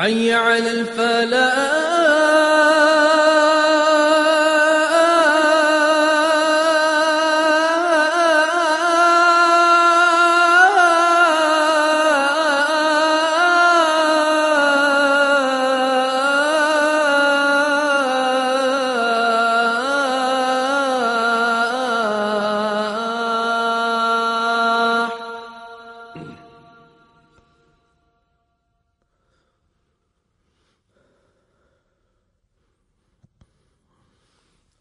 حي على الفلاح.